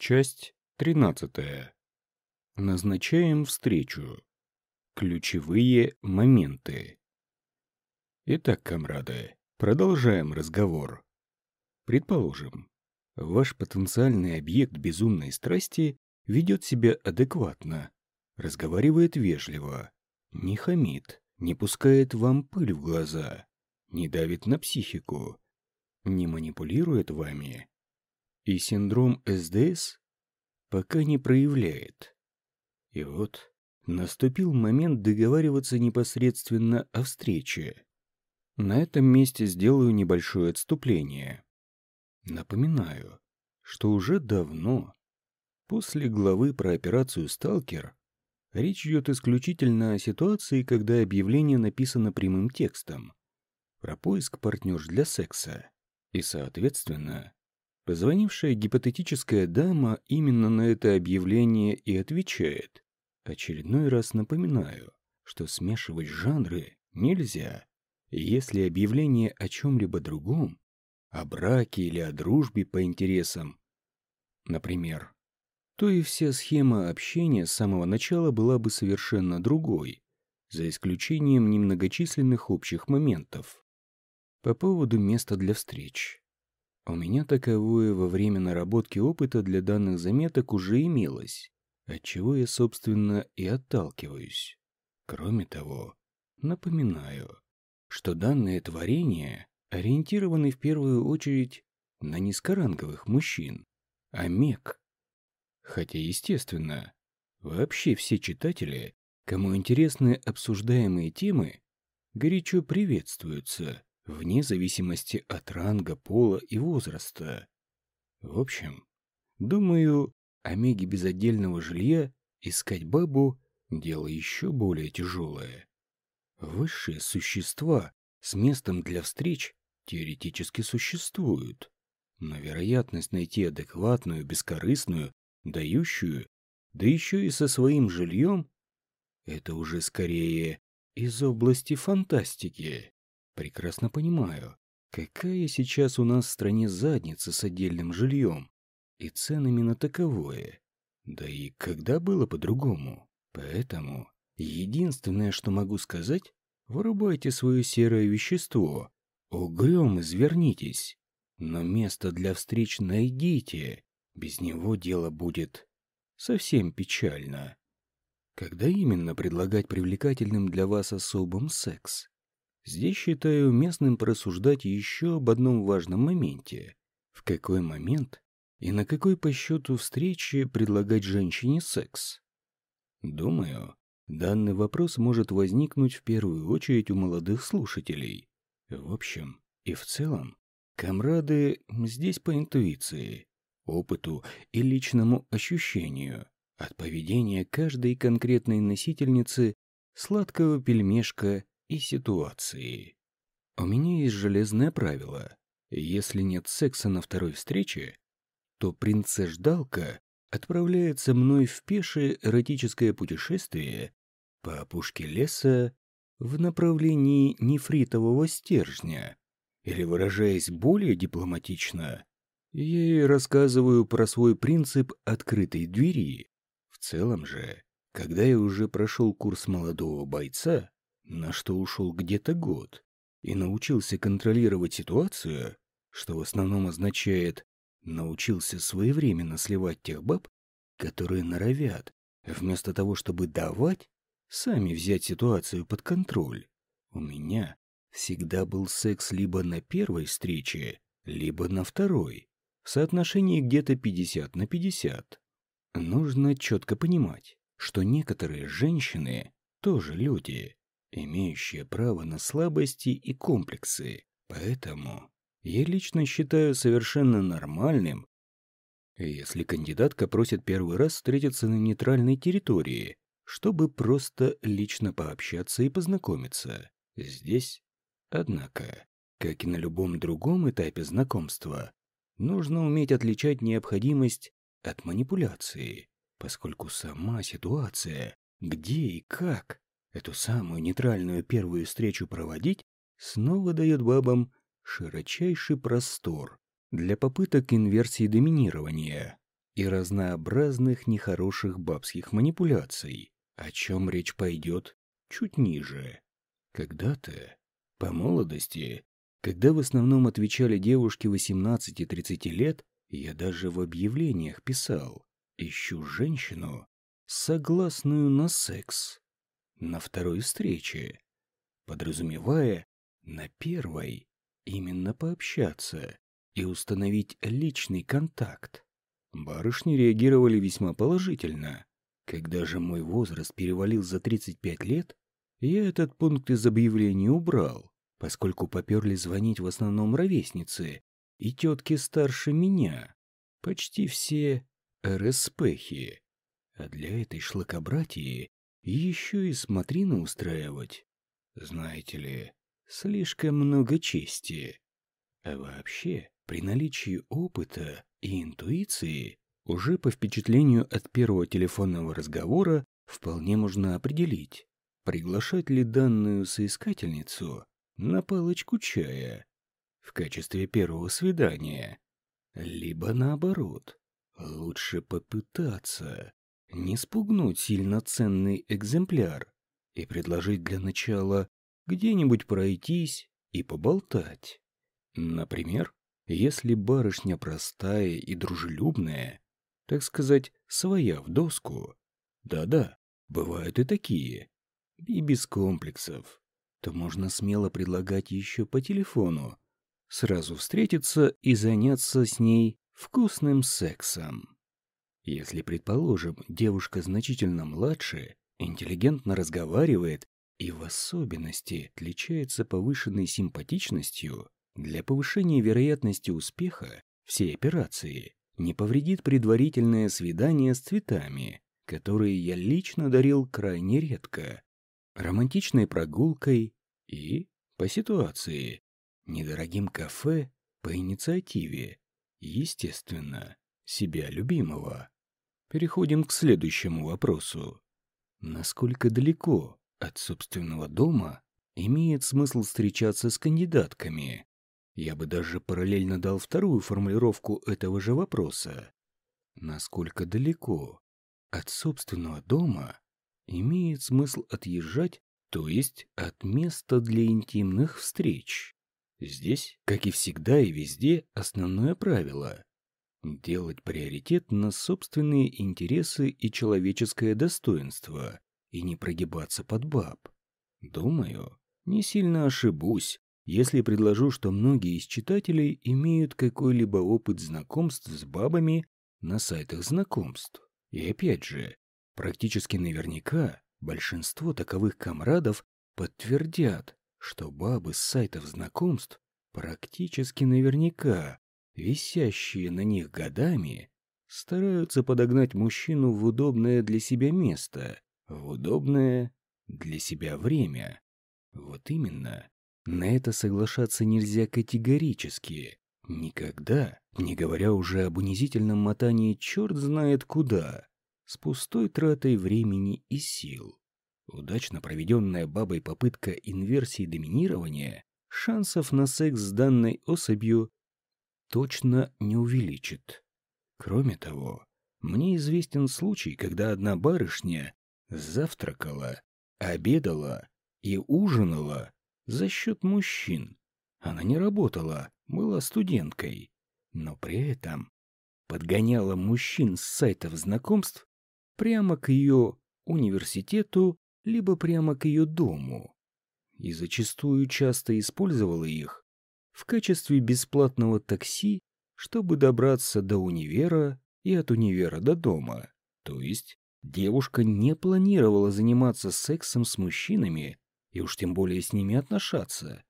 Часть 13. Назначаем встречу. Ключевые моменты. Итак, комрады, продолжаем разговор. Предположим, ваш потенциальный объект безумной страсти ведет себя адекватно, разговаривает вежливо, не хамит, не пускает вам пыль в глаза, не давит на психику, не манипулирует вами. И синдром СДС пока не проявляет. И вот наступил момент договариваться непосредственно о встрече. На этом месте сделаю небольшое отступление. Напоминаю, что уже давно, после главы про операцию «Сталкер», речь идет исключительно о ситуации, когда объявление написано прямым текстом, про поиск партнерш для секса. И, соответственно, позвонившая гипотетическая дама именно на это объявление и отвечает. Очередной раз напоминаю, что смешивать жанры нельзя. Если объявление о чем-либо другом, о браке или о дружбе по интересам, например, то и вся схема общения с самого начала была бы совершенно другой, за исключением немногочисленных общих моментов. По поводу места для встреч. У меня таковое во время наработки опыта для данных заметок уже имелось, от чего я, собственно, и отталкиваюсь. Кроме того, напоминаю, что данные творения ориентированы в первую очередь на низкоранговых мужчин, а мек. Хотя, естественно, вообще все читатели, кому интересны обсуждаемые темы, горячо приветствуются вне зависимости от ранга, пола и возраста. В общем, думаю, Омеге без отдельного жилья искать бабу – дело еще более тяжелое. Высшие существа с местом для встреч теоретически существуют, но вероятность найти адекватную, бескорыстную, дающую, да еще и со своим жильем – это уже скорее из области фантастики. Прекрасно понимаю, какая сейчас у нас в стране задница с отдельным жильем и ценами на таковое. Да и когда было по-другому? Поэтому единственное, что могу сказать, вырубайте свое серое вещество, угрём извернитесь, но место для встреч найдите, без него дело будет совсем печально. Когда именно предлагать привлекательным для вас особым секс? Здесь считаю местным порассуждать еще об одном важном моменте. В какой момент и на какой по счету встречи предлагать женщине секс? Думаю, данный вопрос может возникнуть в первую очередь у молодых слушателей. В общем и в целом, комрады здесь по интуиции, опыту и личному ощущению от поведения каждой конкретной носительницы сладкого пельмешка и ситуации. У меня есть железное правило. Если нет секса на второй встрече, то принцесс-ждалка отправляется мной в пешее эротическое путешествие по опушке леса в направлении нефритового стержня. Или, выражаясь более дипломатично, я ей рассказываю про свой принцип открытой двери. В целом же, когда я уже прошел курс молодого бойца, на что ушел где-то год, и научился контролировать ситуацию, что в основном означает научился своевременно сливать тех баб, которые норовят, вместо того, чтобы давать, сами взять ситуацию под контроль. У меня всегда был секс либо на первой встрече, либо на второй, в соотношении где-то 50 на 50. Нужно четко понимать, что некоторые женщины тоже люди, имеющие право на слабости и комплексы. Поэтому я лично считаю совершенно нормальным, если кандидатка просит первый раз встретиться на нейтральной территории, чтобы просто лично пообщаться и познакомиться. Здесь, однако, как и на любом другом этапе знакомства, нужно уметь отличать необходимость от манипуляции, поскольку сама ситуация, где и как эту самую нейтральную первую встречу проводить, снова дает бабам широчайший простор для попыток инверсии доминирования. и разнообразных нехороших бабских манипуляций, о чем речь пойдет чуть ниже. Когда-то, по молодости, когда в основном отвечали девушки 18-30 лет, я даже в объявлениях писал «Ищу женщину, согласную на секс» на второй встрече, подразумевая на первой именно пообщаться и установить личный контакт. Барышни реагировали весьма положительно. Когда же мой возраст перевалил за 35 лет, я этот пункт из объявления убрал, поскольку поперли звонить в основном ровесницы и тетки старше меня. Почти все РСПхи. А для этой шлакобратии еще и смотрины устраивать. Знаете ли, слишком много чести. А вообще, при наличии опыта и интуиции, уже по впечатлению от первого телефонного разговора вполне можно определить, приглашать ли данную соискательницу на палочку чая в качестве первого свидания, либо наоборот, лучше попытаться не спугнуть сильно ценный экземпляр и предложить для начала где-нибудь пройтись и поболтать. Например, если барышня простая и дружелюбная, так сказать, своя в доску, да-да, бывают и такие, и без комплексов, то можно смело предлагать еще по телефону сразу встретиться и заняться с ней вкусным сексом. Если, предположим, девушка значительно младше, интеллигентно разговаривает и в особенности отличается повышенной симпатичностью, для повышения вероятности успеха всей операции не повредит предварительное свидание с цветами, которые я лично дарил крайне редко, романтичной прогулкой и, по ситуации, недорогим кафе по инициативе, естественно, себя любимого. Переходим к следующему вопросу. Насколько далеко от собственного дома имеет смысл встречаться с кандидатками? Я бы даже параллельно дал вторую формулировку этого же вопроса. Насколько далеко от собственного дома имеет смысл отъезжать, то есть от места для интимных встреч? Здесь, как и всегда и везде, основное правило – делать приоритет на собственные интересы и человеческое достоинство и не прогибаться под баб. Думаю, не сильно ошибусь, если предложу, что многие из читателей имеют какой-либо опыт знакомств с бабами на сайтах знакомств. И опять же, практически наверняка большинство таковых комрадов подтвердят, что бабы с сайтов знакомств практически наверняка, висящие на них годами, стараются подогнать мужчину в удобное для себя место, в удобное для себя время. Вот именно. На это соглашаться нельзя категорически. Никогда, не говоря уже об унизительном мотании черт знает куда, с пустой тратой времени и сил. Удачно проведенная бабой попытка инверсии доминирования шансов на секс с данной особью точно не увеличит. Кроме того, мне известен случай, когда одна барышня завтракала, обедала и ужинала за счет мужчин. Она не работала, была студенткой, но при этом подгоняла мужчин с сайтов знакомств прямо к ее университету, либо прямо к ее дому. И зачастую часто использовала их в качестве бесплатного такси, чтобы добраться до универа и от универа до дома. То есть девушка не планировала заниматься сексом с мужчинами и уж тем более с ними отношаться.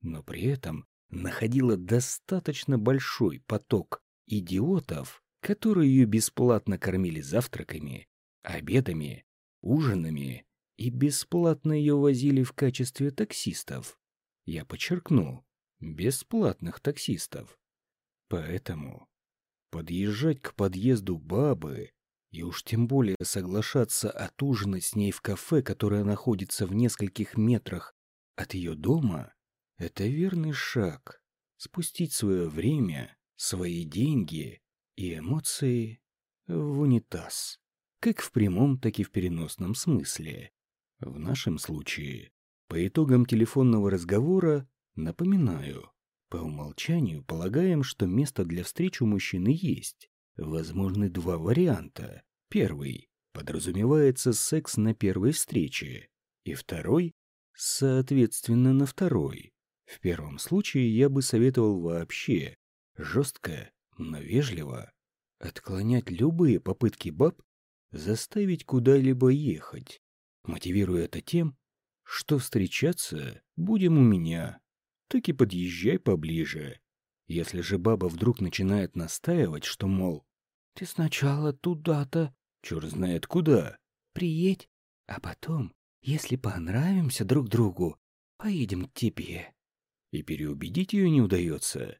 Но при этом находила достаточно большой поток идиотов, которые ее бесплатно кормили завтраками, обедами, ужинами и бесплатно ее возили в качестве таксистов. Я подчеркну, бесплатных таксистов. Поэтому подъезжать к подъезду бабы и уж тем более соглашаться отужинать с ней в кафе, которое находится в нескольких метрах от ее дома, это верный шаг. Спустить свое время, свои деньги и эмоции в унитаз. Как в прямом, так и в переносном смысле. В нашем случае, по итогам телефонного разговора, напоминаю, по умолчанию полагаем, что место для встреч у мужчины есть. Возможны два варианта. Первый подразумевается секс на первой встрече, и второй, соответственно, на второй. В первом случае я бы советовал вообще жестко, но вежливо отклонять любые попытки баб заставить куда-либо ехать, мотивируя это тем, что встречаться будем у меня, так и подъезжай поближе. Если же баба вдруг начинает настаивать, что, мол, «Ты сначала туда-то, чур знает куда, приедь, а потом, если понравимся друг другу, поедем к тебе». И переубедить ее не удается.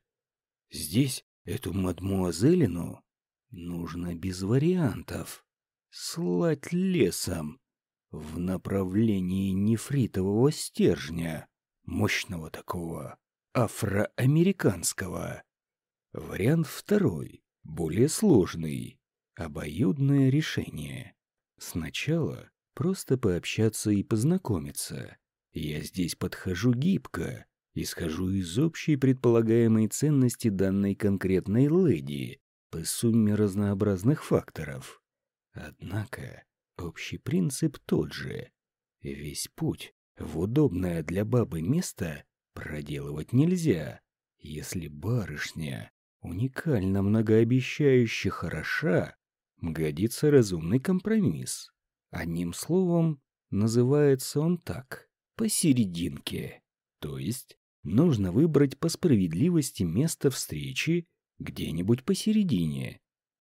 Здесь эту мадмуазелину нужно без вариантов слать лесом в направлении нефритового стержня, мощного такого, афроамериканского. Вариант второй, более сложный, обоюдное решение. Сначала просто пообщаться и познакомиться. Я здесь подхожу гибко, исхожу из общей предполагаемой ценности данной конкретной леди по сумме разнообразных факторов. Однако общий принцип тот же. Весь путь в удобное для бабы место проделывать нельзя, если барышня уникально многообещающе хороша, годится разумный компромисс. Одним словом, называется он так – посерединке. То есть нужно выбрать по справедливости место встречи где-нибудь посередине.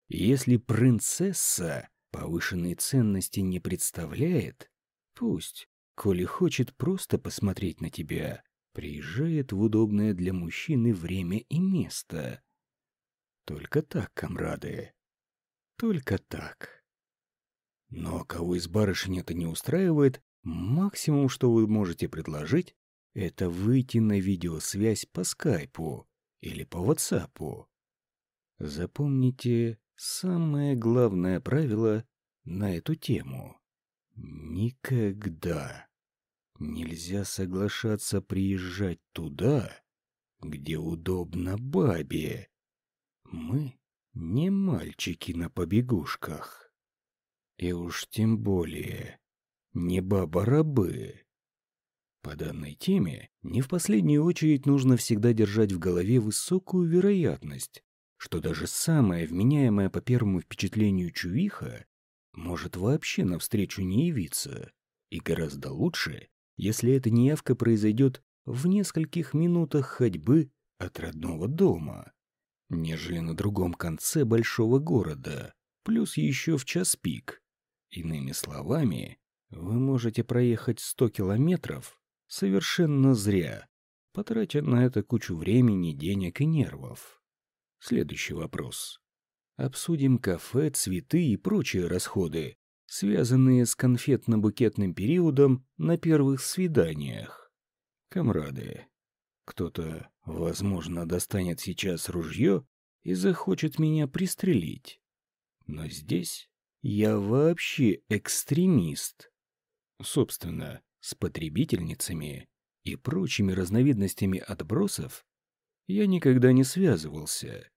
Если принцесса повышенной ценности не представляет, пусть, коли хочет просто посмотреть на тебя, приезжает в удобное для мужчины время и место. Только так, комрады. Только так. Но кого из барышень это не устраивает, максимум, что вы можете предложить, это выйти на видеосвязь по скайпу или по ватсапу. Запомните самое главное правило на эту тему. Никогда нельзя соглашаться приезжать туда, где удобно бабе. Мы не мальчики на побегушках. И уж тем более не баба-рабы. По данной теме не в последнюю очередь нужно всегда держать в голове высокую вероятность, что даже самая вменяемая по первому впечатлению чувиха может вообще навстречу не явиться. И гораздо лучше, если эта неявка произойдет в нескольких минутах ходьбы от родного дома, нежели на другом конце большого города, плюс еще в час пик. Иными словами, вы можете проехать 100 километров совершенно зря, потратя на это кучу времени, денег и нервов. Следующий вопрос. Обсудим кафе, цветы и прочие расходы, связанные с конфетно-букетным периодом на первых свиданиях. Камрады, кто-то, возможно, достанет сейчас ружье и захочет меня пристрелить. Но здесь я вообще экстремист. Собственно, с потребительницами и прочими разновидностями отбросов я никогда не связывался.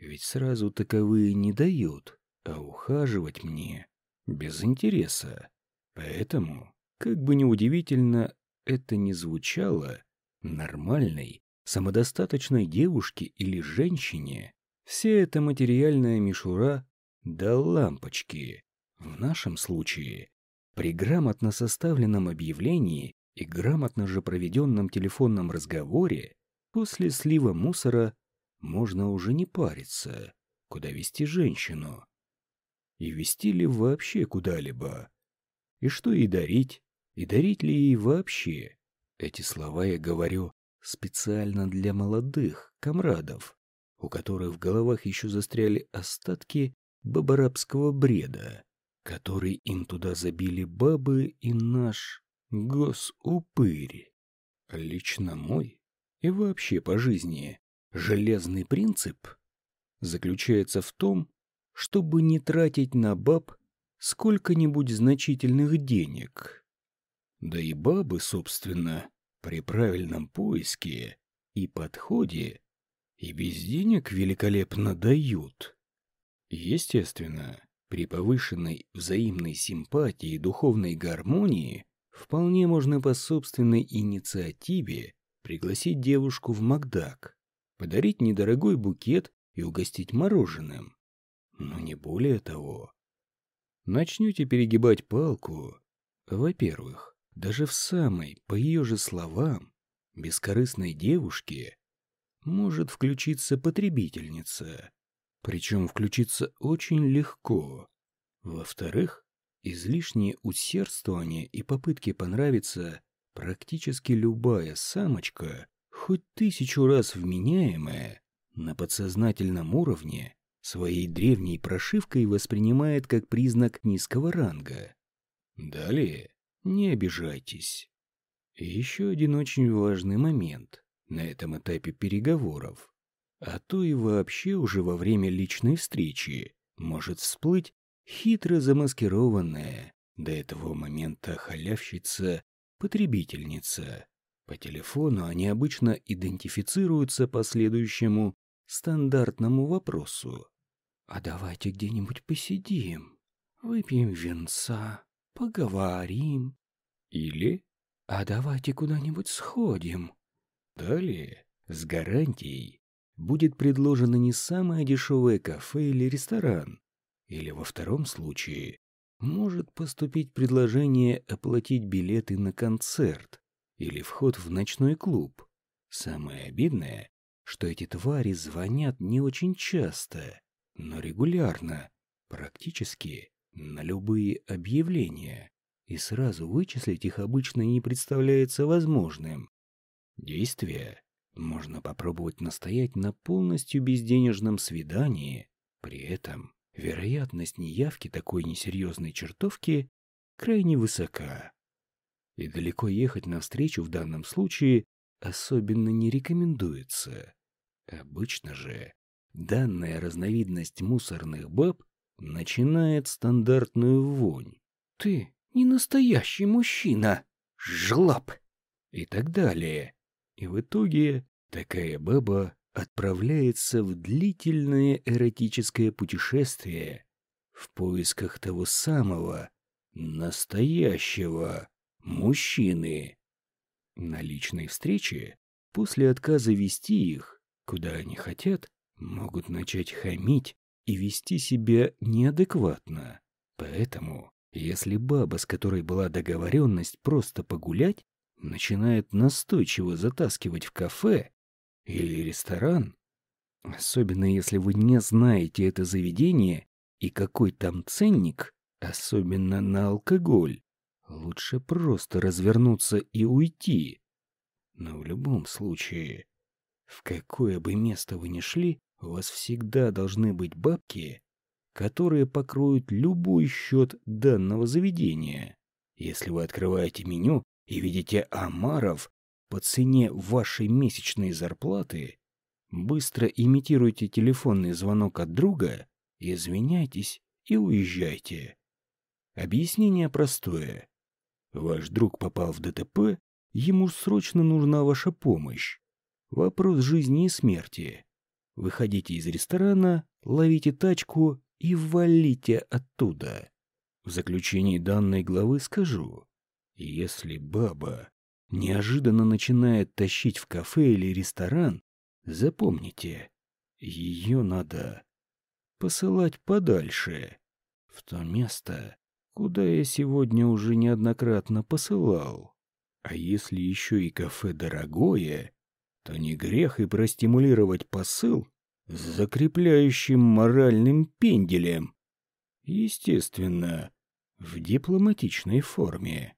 Ведь сразу таковые не дают, а ухаживать мне без интереса. Поэтому, как бы ни удивительно это ни звучало, нормальной, самодостаточной девушке или женщине вся эта материальная мишура до лампочки. В нашем случае, при грамотно составленном объявлении и грамотно же проведенном телефонном разговоре, После слива мусора можно уже не париться, куда вести женщину. И вести ли вообще куда-либо? И что ей дарить? И дарить ли ей вообще? Эти слова я говорю специально для молодых комрадов, у которых в головах еще застряли остатки бабарабского бреда, который им туда забили бабы и наш госупырь. Лично мой и вообще по жизни железный принцип заключается в том, чтобы не тратить на баб сколько-нибудь значительных денег. Да и бабы, собственно, при правильном поиске и подходе и без денег великолепно дают. Естественно, при повышенной взаимной симпатии и духовной гармонии вполне можно по собственной инициативе пригласить девушку в Макдак, подарить недорогой букет и угостить мороженым. Но не более того. Начнете перегибать палку. Во-первых, даже в самой, по ее же словам, бескорыстной девушке может включиться потребительница. Причем включиться очень легко. Во-вторых, излишнее усердствование и попытки понравиться практически любая самочка, хоть тысячу раз вменяемая, на подсознательном уровне своей древней прошивкой воспринимает как признак низкого ранга. Далее, не обижайтесь. И еще один очень важный момент на этом этапе переговоров, а то и вообще уже во время личной встречи может всплыть хитро замаскированная до этого момента халявщица-потребительница. По телефону они обычно идентифицируются по следующему стандартному вопросу. «А давайте где-нибудь посидим, выпьем венца, поговорим». Или «А давайте куда-нибудь сходим». Далее, с гарантией, будет предложено не самое дешевое кафе или ресторан, или во втором случае может поступить предложение оплатить билеты на концерт или вход в ночной клуб. Самое обидное, что эти твари звонят не очень часто, но регулярно, практически на любые объявления, и сразу вычислить их обычно не представляется возможным. Действие можно попробовать настоять на полностью безденежном свидании, при этом вероятность неявки такой несерьезной чертовки крайне высока. И далеко ехать навстречу в данном случае особенно не рекомендуется. Обычно же данная разновидность мусорных баб начинает стандартную вонь. «Ты не настоящий мужчина, жлоб!» и так далее. И в итоге такая баба отправляется в длительное эротическое путешествие в поисках того самого настоящего мужчины. На личной встрече, после отказа вести их, куда они хотят, могут начать хамить и вести себя неадекватно. Поэтому, если баба, с которой была договоренность просто погулять, начинает настойчиво затаскивать в кафе или ресторан, особенно если вы не знаете это заведение и какой там ценник, особенно на алкоголь, лучше просто развернуться и уйти. Но в любом случае, в какое бы место вы ни шли, у вас всегда должны быть бабки, которые покроют любой счет данного заведения. Если вы открываете меню и видите омаров по цене вашей месячной зарплаты, быстро имитируйте телефонный звонок от друга, извиняйтесь и уезжайте. Объяснение простое. Ваш друг попал в ДТП, ему срочно нужна ваша помощь. Вопрос жизни и смерти. Выходите из ресторана, ловите тачку и валите оттуда. В заключении данной главы скажу, если баба неожиданно начинает тащить в кафе или ресторан, запомните, ее надо посылать подальше, в то место, куда я сегодня уже неоднократно посылал. А если еще и кафе дорогое, то не грех и простимулировать посыл с закрепляющим моральным пенделем. Естественно, в дипломатичной форме.